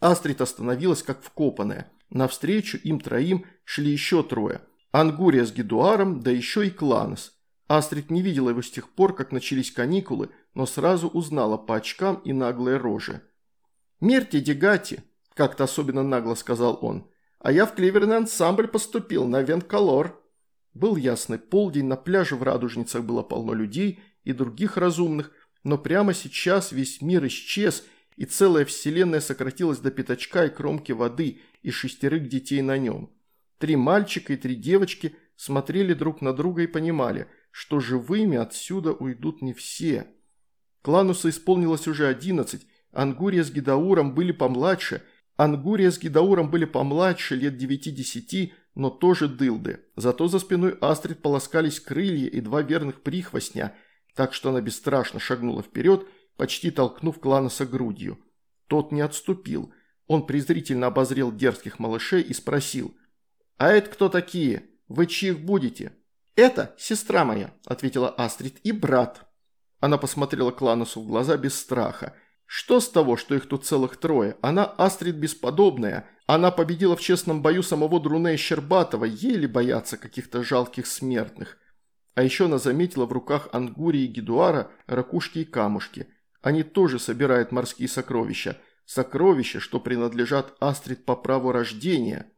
Астрид остановилась как вкопанная. Навстречу им троим шли еще трое. Ангурия с Гедуаром, да еще и Кланос. Астрид не видела его с тех пор, как начались каникулы, но сразу узнала по очкам и наглой роже. «Мерти Дегати», – как-то особенно нагло сказал он, – «а я в клеверный ансамбль поступил на Венколор». Был ясный полдень, на пляже в Радужницах было полно людей и других разумных, но прямо сейчас весь мир исчез, и целая вселенная сократилась до пятачка и кромки воды и шестерых детей на нем. Три мальчика и три девочки смотрели друг на друга и понимали, что живыми отсюда уйдут не все. Клануса исполнилось уже одиннадцать, Ангурия с Гидауром были помладше, Ангурия с Гидауром были помладше, лет девяти-десяти, но тоже дылды. Зато за спиной Астрид полоскались крылья и два верных прихвостня, так что она бесстрашно шагнула вперед, почти толкнув Кланоса грудью. Тот не отступил. Он презрительно обозрел дерзких малышей и спросил. «А это кто такие? Вы чьих будете?» «Это сестра моя», – ответила Астрид, – «и брат». Она посмотрела Кланосу в глаза без страха. Что с того, что их тут целых трое? Она Астрид бесподобная. Она победила в честном бою самого Друне Щербатова, еле бояться каких-то жалких смертных. А еще она заметила в руках Ангурии и Гедуара ракушки и камушки. Они тоже собирают морские сокровища. Сокровища, что принадлежат Астрид по праву рождения.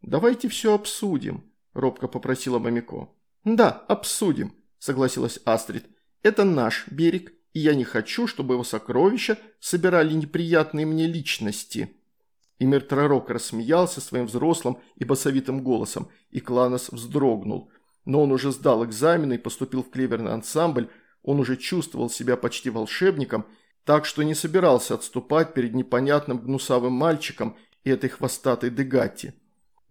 «Давайте все обсудим», – робко попросила Мамико. «Да, обсудим», – согласилась Астрид. «Это наш берег, и я не хочу, чтобы его сокровища собирали неприятные мне личности». И Мертророк рассмеялся своим взрослым и басовитым голосом, и Кланос вздрогнул – но он уже сдал экзамены и поступил в клеверный ансамбль, он уже чувствовал себя почти волшебником, так что не собирался отступать перед непонятным гнусавым мальчиком и этой хвостатой Дегатти.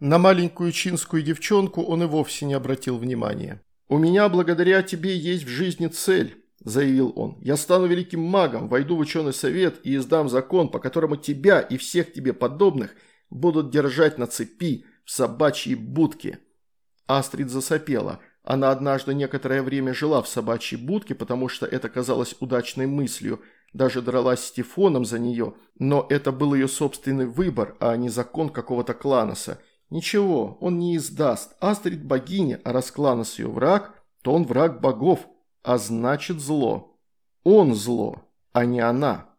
На маленькую чинскую девчонку он и вовсе не обратил внимания. «У меня благодаря тебе есть в жизни цель», – заявил он. «Я стану великим магом, войду в ученый совет и издам закон, по которому тебя и всех тебе подобных будут держать на цепи в собачьей будке». Астрид засопела. Она однажды некоторое время жила в собачьей будке, потому что это казалось удачной мыслью, даже дралась с Тифоном за нее, но это был ее собственный выбор, а не закон какого-то кланоса. Ничего, он не издаст. Астрид богиня, а раз кланос ее враг, то он враг богов, а значит зло. Он зло, а не она.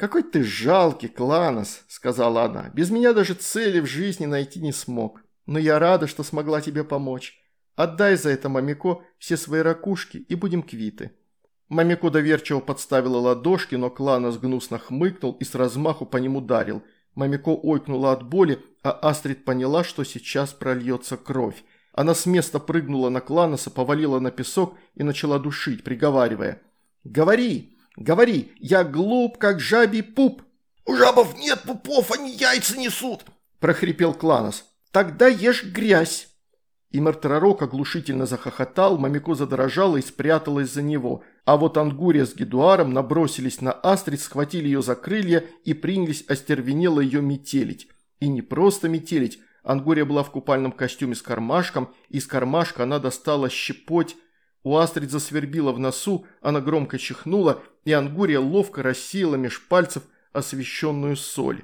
«Какой ты жалкий, Кланос», – сказала она. «Без меня даже цели в жизни найти не смог. Но я рада, что смогла тебе помочь. Отдай за это Мамико все свои ракушки и будем квиты». Мамико доверчиво подставила ладошки, но Кланос гнусно хмыкнул и с размаху по нему ударил. Мамико ойкнула от боли, а Астрид поняла, что сейчас прольется кровь. Она с места прыгнула на Кланоса, повалила на песок и начала душить, приговаривая. «Говори! Говори! Я глуп, как жабий пуп!» «У жабов нет пупов, они яйца несут!» – прохрипел Кланос. «Тогда ешь грязь!» И Мертаророк оглушительно захохотал, Мамико задрожала и спряталась за него, а вот Ангурия с Гедуаром набросились на Астрид, схватили ее за крылья и принялись остервенело ее метелить. И не просто метелить, Ангурия была в купальном костюме с кармашком, и из кармашка она достала щепоть. У Астрид засвербила в носу, она громко чихнула, и Ангурия ловко рассеяла меж пальцев освещенную соль.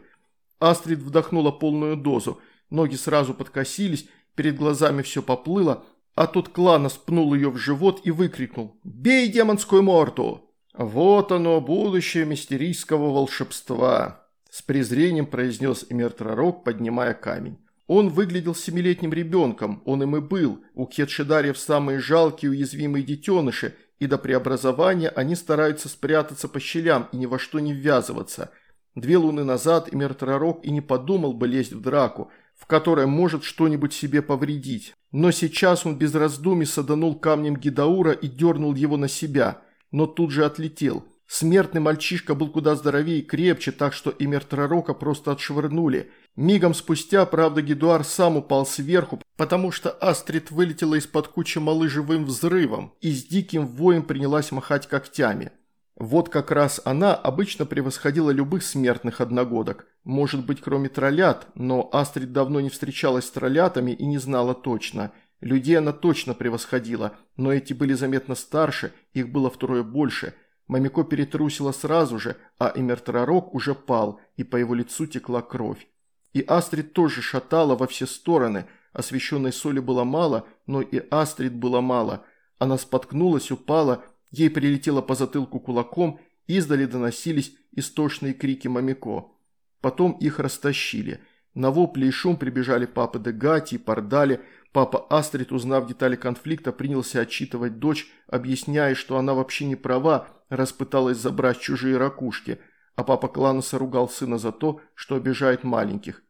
Астрид вдохнула полную дозу, ноги сразу подкосились, Перед глазами все поплыло, а тут Клана спнул ее в живот и выкрикнул «Бей демонскую морду!» «Вот оно, будущее мистерийского волшебства!» С презрением произнес Эмертророк, поднимая камень. Он выглядел семилетним ребенком, он им и был. У Кетшидариев самые жалкие уязвимые детеныши, и до преобразования они стараются спрятаться по щелям и ни во что не ввязываться. Две луны назад Эмертророк и не подумал бы лезть в драку – в которой может что-нибудь себе повредить. Но сейчас он без раздумий саданул камнем Гидаура и дернул его на себя, но тут же отлетел. Смертный мальчишка был куда здоровее и крепче, так что и Мертрарока просто отшвырнули. Мигом спустя, правда, Гидуар сам упал сверху, потому что Астрид вылетела из-под кучи малы живым взрывом и с диким воем принялась махать когтями. Вот как раз она обычно превосходила любых смертных одногодок. Может быть, кроме троллят, но Астрид давно не встречалась с троллятами и не знала точно. Людей она точно превосходила, но эти были заметно старше, их было втрое больше. Мамико перетрусила сразу же, а Эмертророк уже пал, и по его лицу текла кровь. И Астрид тоже шатала во все стороны. Освещенной соли было мало, но и Астрид было мало. Она споткнулась, упала Ей прилетело по затылку кулаком, издали доносились истошные крики Мамико. Потом их растащили. На вопли и шум прибежали папа Дегати и Пардали. Папа Астрид, узнав детали конфликта, принялся отчитывать дочь, объясняя, что она вообще не права, распыталась забрать чужие ракушки. А папа Кланоса ругал сына за то, что обижает маленьких.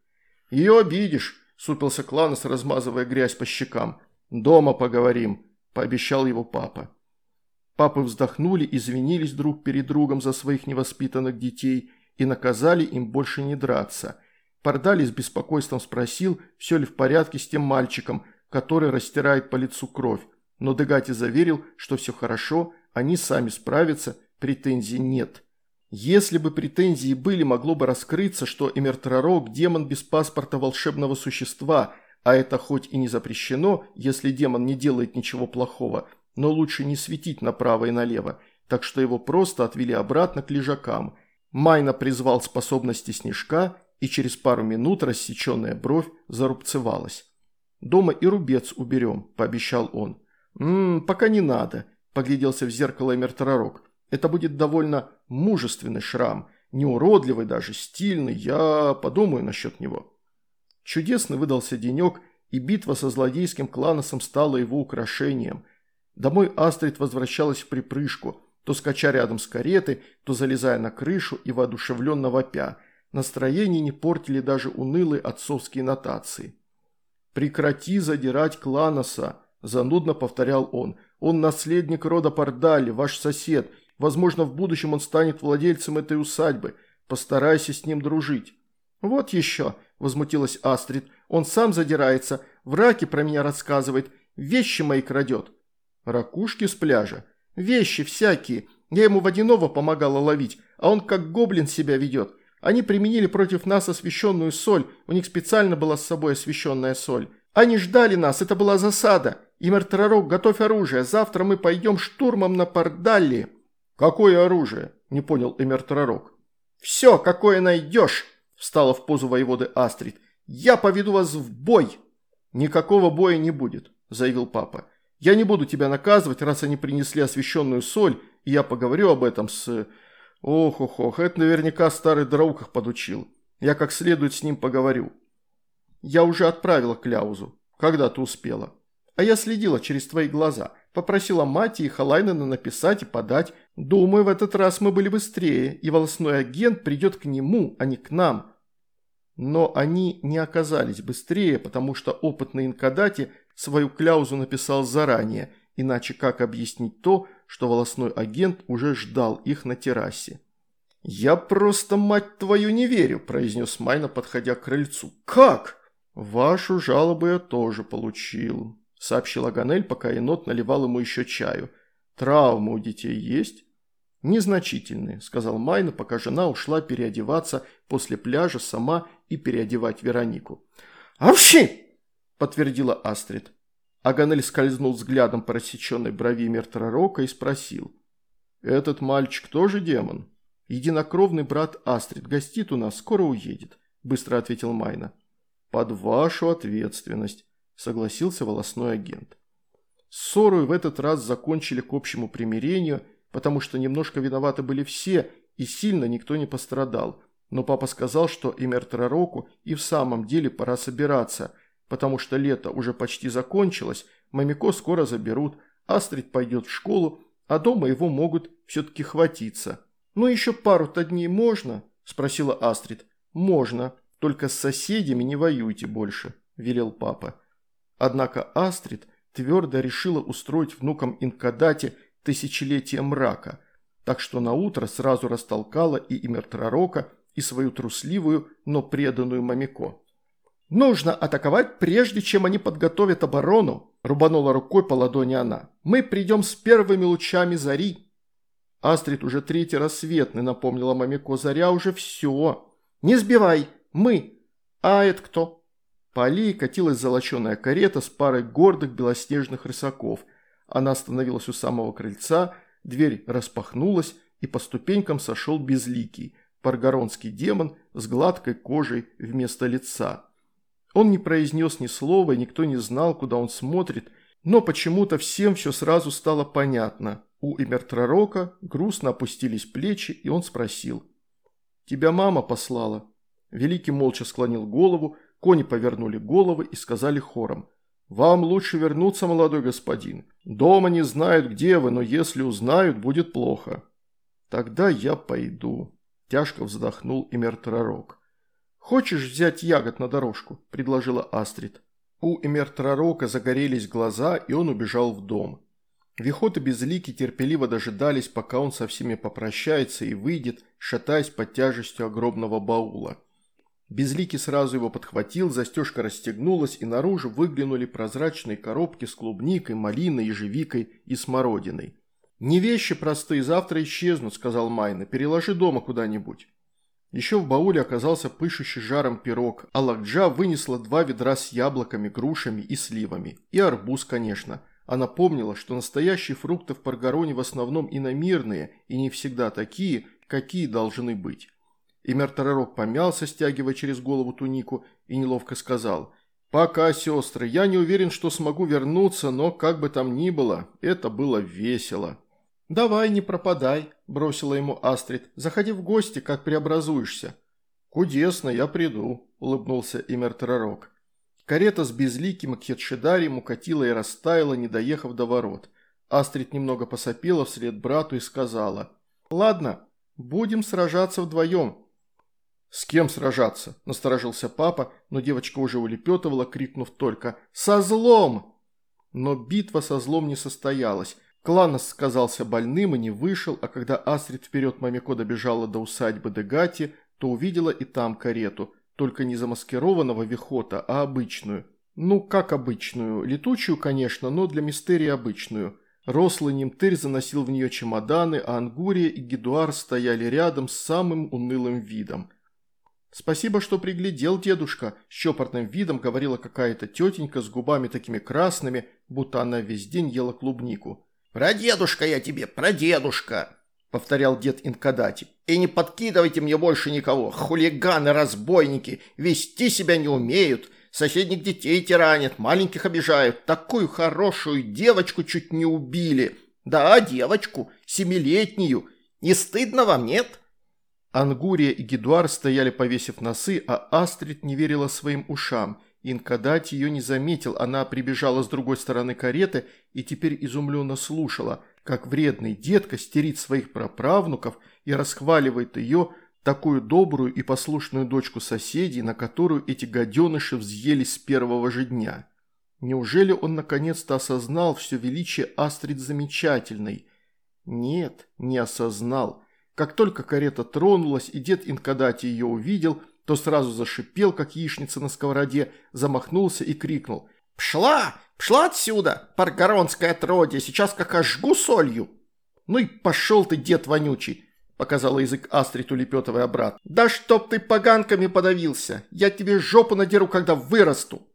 «Ее обидишь», – супился Кланос, размазывая грязь по щекам. «Дома поговорим», – пообещал его папа. Папы вздохнули, извинились друг перед другом за своих невоспитанных детей и наказали им больше не драться. Пардали с беспокойством спросил, все ли в порядке с тем мальчиком, который растирает по лицу кровь. Но Дегати заверил, что все хорошо, они сами справятся, претензий нет. Если бы претензии были, могло бы раскрыться, что Эмертророк – демон без паспорта волшебного существа, а это хоть и не запрещено, если демон не делает ничего плохого – но лучше не светить направо и налево, так что его просто отвели обратно к лежакам. Майна призвал способности снежка, и через пару минут рассеченная бровь зарубцевалась. «Дома и рубец уберем», – пообещал он. «Ммм, пока не надо», – погляделся в зеркало Эмерторорок. «Это будет довольно мужественный шрам, не уродливый даже, стильный, я подумаю насчет него». Чудесный выдался денек, и битва со злодейским кланосом стала его украшением – Домой Астрид возвращалась в припрыжку, то скача рядом с каретой, то залезая на крышу и воодушевленно вопя. Настроение не портили даже унылые отцовские нотации. «Прекрати задирать Кланоса», – занудно повторял он. «Он наследник рода Пардали, ваш сосед, Возможно, в будущем он станет владельцем этой усадьбы. Постарайся с ним дружить». «Вот еще», – возмутилась Астрид, – «он сам задирается, в раке про меня рассказывает, вещи мои крадет». «Ракушки с пляжа?» «Вещи всякие. Я ему водяного помогала ловить, а он как гоблин себя ведет. Они применили против нас освященную соль, у них специально была с собой освященная соль. Они ждали нас, это была засада. Имер Тророк, готовь оружие, завтра мы пойдем штурмом на Пардалли». «Какое оружие?» – не понял Эмер Тророк. «Все, какое найдешь!» – встала в позу воеводы Астрид. «Я поведу вас в бой!» «Никакого боя не будет», – заявил папа. «Я не буду тебя наказывать, раз они принесли освященную соль, и я поговорю об этом с... Ох-ох-ох, это наверняка старый Драуках подучил. Я как следует с ним поговорю». «Я уже отправила Кляузу. Когда ты успела?» «А я следила через твои глаза. Попросила мать и Халайнена написать и подать. Думаю, в этот раз мы были быстрее, и волосной агент придет к нему, а не к нам». Но они не оказались быстрее, потому что опытный Инкадати свою кляузу написал заранее, иначе как объяснить то, что волосной агент уже ждал их на террасе. «Я просто, мать твою, не верю», – произнес Майна, подходя к крыльцу. «Как?» «Вашу жалобу я тоже получил», – сообщил Аганель, пока енот наливал ему еще чаю. «Травмы у детей есть?» «Незначительные», – сказал Майна, пока жена ушла переодеваться после пляжа сама и переодевать Веронику. «Овщи!» – подтвердила Астрид. Аганель скользнул взглядом по рассеченной брови Мертрарока и спросил. «Этот мальчик тоже демон?» «Единокровный брат Астрид гостит у нас, скоро уедет», – быстро ответил Майна. «Под вашу ответственность», – согласился волосной агент. Ссору в этот раз закончили к общему примирению, потому что немножко виноваты были все, и сильно никто не пострадал. Но папа сказал, что и Мертрароку и в самом деле пора собираться – потому что лето уже почти закончилось, Мамико скоро заберут, Астрид пойдет в школу, а дома его могут все-таки хватиться. «Ну еще пару-то дней можно?» – спросила Астрид. «Можно, только с соседями не воюйте больше», – велел папа. Однако Астрид твердо решила устроить внукам Инкадате тысячелетие мрака, так что на утро сразу растолкала и Имертрарока, и свою трусливую, но преданную Мамико. «Нужно атаковать, прежде чем они подготовят оборону», – рубанула рукой по ладони она. «Мы придем с первыми лучами зари». Астрид уже третий рассветный, напомнила Мамико. «Заря уже все». «Не сбивай! Мы!» «А это кто?» По аллее катилась золоченая карета с парой гордых белоснежных рысаков. Она остановилась у самого крыльца, дверь распахнулась, и по ступенькам сошел безликий, паргоронский демон с гладкой кожей вместо лица. Он не произнес ни слова, никто не знал, куда он смотрит, но почему-то всем все сразу стало понятно. У Эмертрарока грустно опустились плечи, и он спросил. «Тебя мама послала?» Великий молча склонил голову, кони повернули головы и сказали хором. «Вам лучше вернуться, молодой господин. Дома не знают, где вы, но если узнают, будет плохо». «Тогда я пойду», – тяжко вздохнул Эмертрарок. «Хочешь взять ягод на дорожку?» – предложила Астрид. У Эмертрарока загорелись глаза, и он убежал в дом. Вихот и Безлики терпеливо дожидались, пока он со всеми попрощается и выйдет, шатаясь под тяжестью огромного баула. Безликий сразу его подхватил, застежка расстегнулась, и наружу выглянули прозрачные коробки с клубникой, малиной, ежевикой и смородиной. «Не вещи простые, завтра исчезнут», – сказал Майна. «Переложи дома куда-нибудь». Еще в бауле оказался пышущий жаром пирог, а Лакджа вынесла два ведра с яблоками, грушами и сливами. И арбуз, конечно. Она помнила, что настоящие фрукты в Паргароне в основном иномирные и не всегда такие, какие должны быть. И Мертаророк помялся, стягивая через голову тунику, и неловко сказал «Пока, сестры, я не уверен, что смогу вернуться, но как бы там ни было, это было весело». «Давай, не пропадай», – бросила ему Астрид. «Заходи в гости, как преобразуешься». «Кудесно, я приду», – улыбнулся Имертророк. Карета с безликим Кхетшидарем укатила и растаяла, не доехав до ворот. Астрид немного посопела вслед брату и сказала. «Ладно, будем сражаться вдвоем». «С кем сражаться?» – насторожился папа, но девочка уже улепетывала, крикнув только «Со злом!». Но битва со злом не состоялась. Кланос сказался больным и не вышел, а когда Астрид вперед Мамико добежала до усадьбы Дегати, то увидела и там карету, только не замаскированного вихота, а обычную. Ну, как обычную, летучую, конечно, но для мистерии обычную. Рослый немтырь заносил в нее чемоданы, а Ангурия и Гедуар стояли рядом с самым унылым видом. «Спасибо, что приглядел, дедушка», – с чопорным видом говорила какая-то тетенька с губами такими красными, будто она весь день ела клубнику. «Прадедушка я тебе, прадедушка!» – повторял дед Инкадати. «И не подкидывайте мне больше никого, хулиганы, разбойники, вести себя не умеют, соседних детей тиранят, маленьких обижают, такую хорошую девочку чуть не убили. Да, девочку, семилетнюю, не стыдно вам, нет?» Ангурия и Гедуар стояли повесив носы, а Астрид не верила своим ушам. Инкадать ее не заметил, она прибежала с другой стороны кареты и теперь изумленно слушала, как вредный детка стерит своих праправнуков и расхваливает ее, такую добрую и послушную дочку соседей, на которую эти гаденыши взъелись с первого же дня. Неужели он наконец-то осознал все величие Астрид Замечательной? Нет, не осознал. Как только карета тронулась и дед Инкадати ее увидел, то сразу зашипел, как яичница на сковороде, замахнулся и крикнул «Пшла! Пшла отсюда, паргоронское отродье, сейчас как ожгу солью!» «Ну и пошел ты, дед вонючий!» – показала язык Астрид, улепетывая обратно. «Да чтоб ты поганками подавился! Я тебе жопу надеру, когда вырасту!»